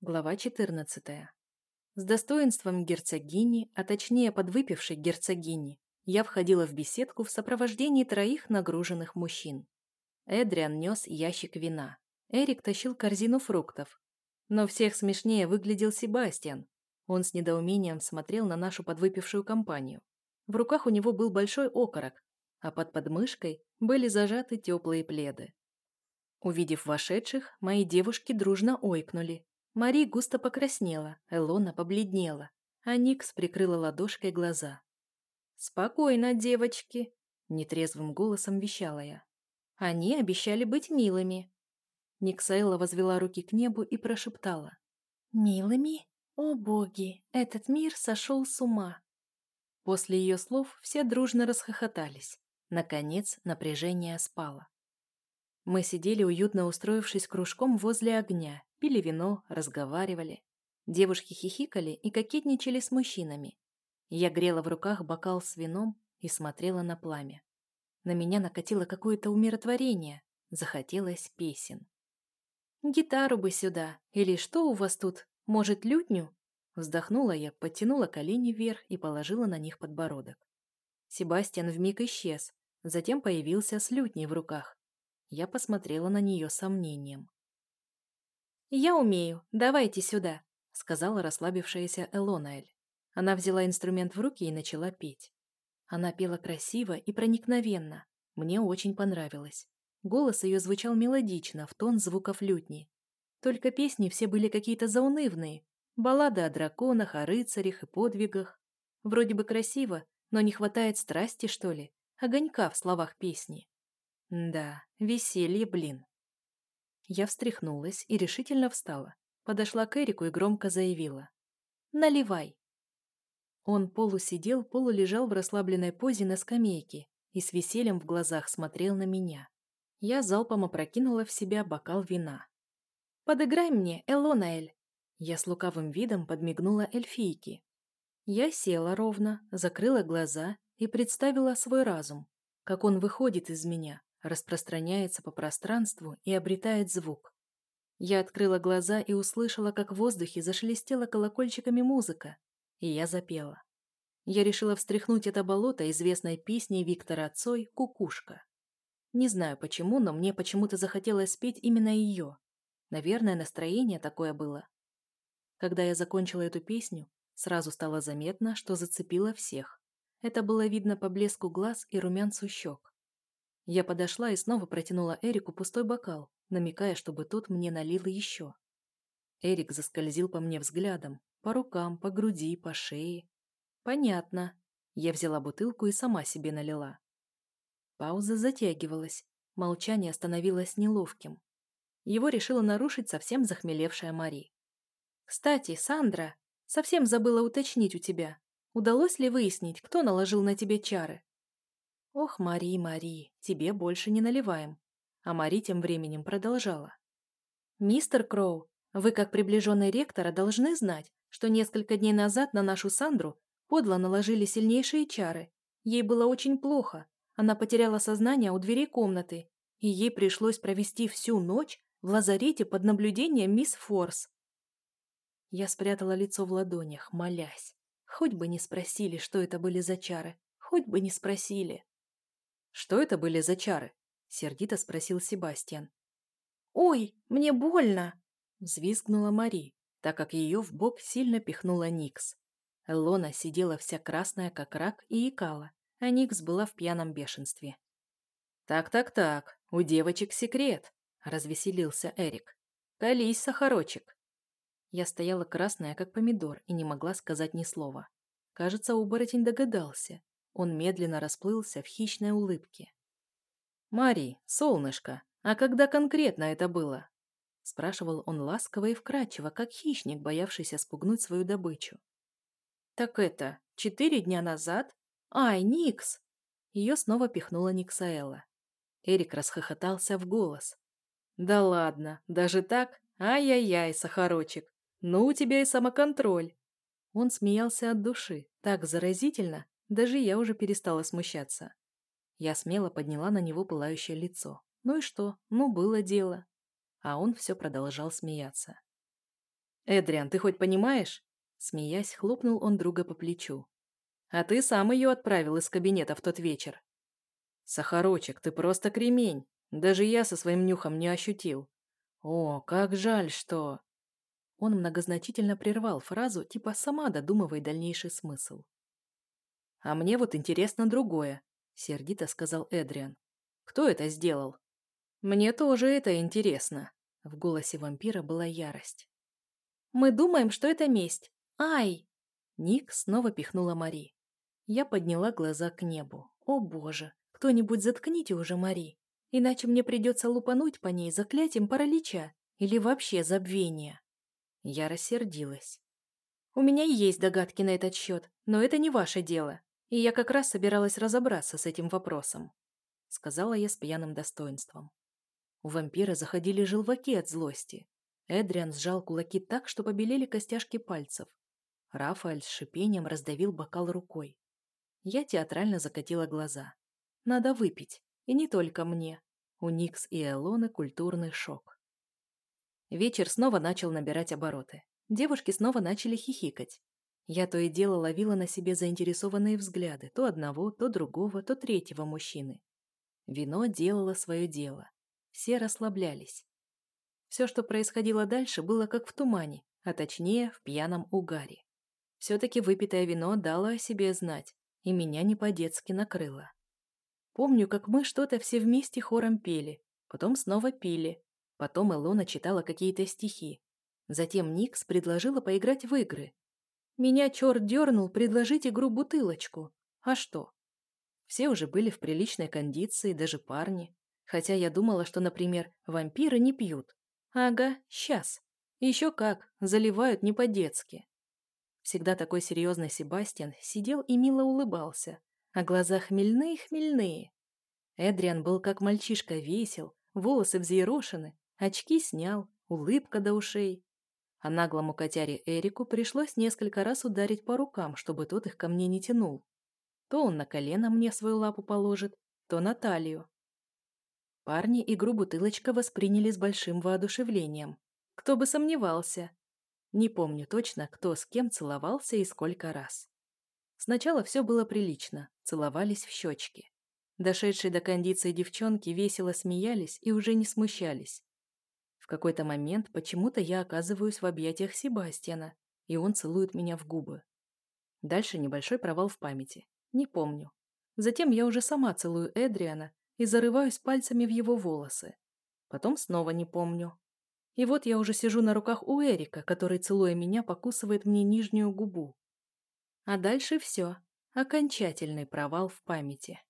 Глава 14. С достоинством герцогини, а точнее подвыпившей герцогини, я входила в беседку в сопровождении троих нагруженных мужчин. Эдриан нес ящик вина. Эрик тащил корзину фруктов. Но всех смешнее выглядел Себастьян. Он с недоумением смотрел на нашу подвыпившую компанию. В руках у него был большой окорок, а под подмышкой были зажаты теплые пледы. Увидев вошедших, мои девушки дружно ойкнули Мари густо покраснела, Элона побледнела, а Никс прикрыла ладошкой глаза. «Спокойно, девочки!» – нетрезвым голосом вещала я. «Они обещали быть милыми!» Никсаэла возвела руки к небу и прошептала. «Милыми? О боги, этот мир сошел с ума!» После ее слов все дружно расхохотались. Наконец напряжение спало. Мы сидели, уютно устроившись кружком возле огня, пили вино, разговаривали. Девушки хихикали и кокетничали с мужчинами. Я грела в руках бокал с вином и смотрела на пламя. На меня накатило какое-то умиротворение, захотелось песен. «Гитару бы сюда, или что у вас тут, может, лютню?» Вздохнула я, подтянула колени вверх и положила на них подбородок. Себастьян вмиг исчез, затем появился с лютней в руках. Я посмотрела на нее сомнением. «Я умею, давайте сюда», — сказала расслабившаяся Элонаэль. Она взяла инструмент в руки и начала петь. Она пела красиво и проникновенно. Мне очень понравилось. Голос ее звучал мелодично, в тон звуков лютни. Только песни все были какие-то заунывные. Баллады о драконах, о рыцарях и подвигах. Вроде бы красиво, но не хватает страсти, что ли, огонька в словах песни. Да, веселье, блин. Я встряхнулась и решительно встала. Подошла к Эрику и громко заявила. «Наливай!» Он полусидел, полулежал в расслабленной позе на скамейке и с весельем в глазах смотрел на меня. Я залпом опрокинула в себя бокал вина. «Подыграй мне, Элонаэль!» Я с лукавым видом подмигнула эльфийке. Я села ровно, закрыла глаза и представила свой разум, как он выходит из меня, распространяется по пространству и обретает звук. Я открыла глаза и услышала, как в воздухе зашелестела колокольчиками музыка, и я запела. Я решила встряхнуть это болото известной песней Виктора Цой «Кукушка». Не знаю почему, но мне почему-то захотелось спеть именно ее. Наверное, настроение такое было. Когда я закончила эту песню, сразу стало заметно, что зацепило всех. Это было видно по блеску глаз и румянцу щек. Я подошла и снова протянула Эрику пустой бокал, намекая, чтобы тот мне налил еще. Эрик заскользил по мне взглядом, по рукам, по груди, по шее. Понятно. Я взяла бутылку и сама себе налила. Пауза затягивалась, молчание становилось неловким. Его решила нарушить совсем захмелевшая Мари. «Кстати, Сандра, совсем забыла уточнить у тебя. Удалось ли выяснить, кто наложил на тебе чары?» «Ох, Мари, Мари, тебе больше не наливаем». А Мари тем временем продолжала. «Мистер Кроу, вы, как приближенный ректора, должны знать, что несколько дней назад на нашу Сандру подло наложили сильнейшие чары. Ей было очень плохо. Она потеряла сознание у дверей комнаты, и ей пришлось провести всю ночь в лазарете под наблюдением мисс Форс. Я спрятала лицо в ладонях, молясь. Хоть бы не спросили, что это были за чары. Хоть бы не спросили. «Что это были за чары?» – сердито спросил Себастьян. «Ой, мне больно!» – взвизгнула Мари, так как ее в бок сильно пихнула Никс. Элона сидела вся красная, как рак, и икала, а Никс была в пьяном бешенстве. «Так-так-так, у девочек секрет», – развеселился Эрик. «Колись, сахарочек». Я стояла красная, как помидор, и не могла сказать ни слова. Кажется, оборотень догадался, он медленно расплылся в хищной улыбке. «Мари, солнышко, а когда конкретно это было?» спрашивал он ласково и вкрадчиво, как хищник, боявшийся спугнуть свою добычу. «Так это, четыре дня назад? Ай, Никс!» Ее снова пихнула Никсаэла. Эрик расхохотался в голос. «Да ладно, даже так? Ай-яй-яй, Сахарочек! Ну у тебя и самоконтроль!» Он смеялся от души, так заразительно, даже я уже перестала смущаться. Я смело подняла на него пылающее лицо. Ну и что? Ну, было дело. А он все продолжал смеяться. «Эдриан, ты хоть понимаешь?» Смеясь, хлопнул он друга по плечу. «А ты сам ее отправил из кабинета в тот вечер». «Сахарочек, ты просто кремень. Даже я со своим нюхом не ощутил. О, как жаль, что...» Он многозначительно прервал фразу, типа «сама додумывай дальнейший смысл». «А мне вот интересно другое», — сердито сказал Эдриан. «Кто это сделал?» «Мне тоже это интересно», — в голосе вампира была ярость. «Мы думаем, что это месть. Ай!» Ник снова пихнула Мари. Я подняла глаза к небу. «О боже! Кто-нибудь заткните уже Мари, иначе мне придется лупануть по ней заклятием паралича или вообще забвения». Я рассердилась. «У меня есть догадки на этот счет, но это не ваше дело, и я как раз собиралась разобраться с этим вопросом», сказала я с пьяным достоинством. У вампира заходили желваки от злости. Эдриан сжал кулаки так, что побелели костяшки пальцев. Рафаэль с шипением раздавил бокал рукой. Я театрально закатила глаза. Надо выпить, и не только мне. У Никс и Элоны культурный шок. Вечер снова начал набирать обороты. Девушки снова начали хихикать. Я то и дело ловила на себе заинтересованные взгляды то одного, то другого, то третьего мужчины. Вино делало свое дело. Все расслаблялись. Все, что происходило дальше, было как в тумане, а точнее в пьяном угаре. Все-таки выпитое вино дало о себе знать, и меня не по-детски накрыло. Помню, как мы что-то все вместе хором пели, потом снова пили, Потом Элона читала какие-то стихи. Затем Никс предложила поиграть в игры. Меня черт дернул предложить игру «Бутылочку». А что? Все уже были в приличной кондиции, даже парни. Хотя я думала, что, например, вампиры не пьют. Ага, сейчас. Еще как, заливают не по-детски. Всегда такой серьезный Себастьян сидел и мило улыбался, а глаза хмельные-хмельные. Эдриан был как мальчишка весел, волосы взъерошены, Очки снял, улыбка до ушей. А наглому котяре Эрику пришлось несколько раз ударить по рукам, чтобы тот их ко мне не тянул. То он на колено мне свою лапу положит, то на талию. Парни игру бутылочка восприняли с большим воодушевлением. Кто бы сомневался. Не помню точно, кто с кем целовался и сколько раз. Сначала все было прилично, целовались в щечки. Дошедшие до кондиции девчонки весело смеялись и уже не смущались какой-то момент почему-то я оказываюсь в объятиях Себастьяна, и он целует меня в губы. Дальше небольшой провал в памяти. Не помню. Затем я уже сама целую Эдриана и зарываюсь пальцами в его волосы. Потом снова не помню. И вот я уже сижу на руках у Эрика, который, целуя меня, покусывает мне нижнюю губу. А дальше все. Окончательный провал в памяти.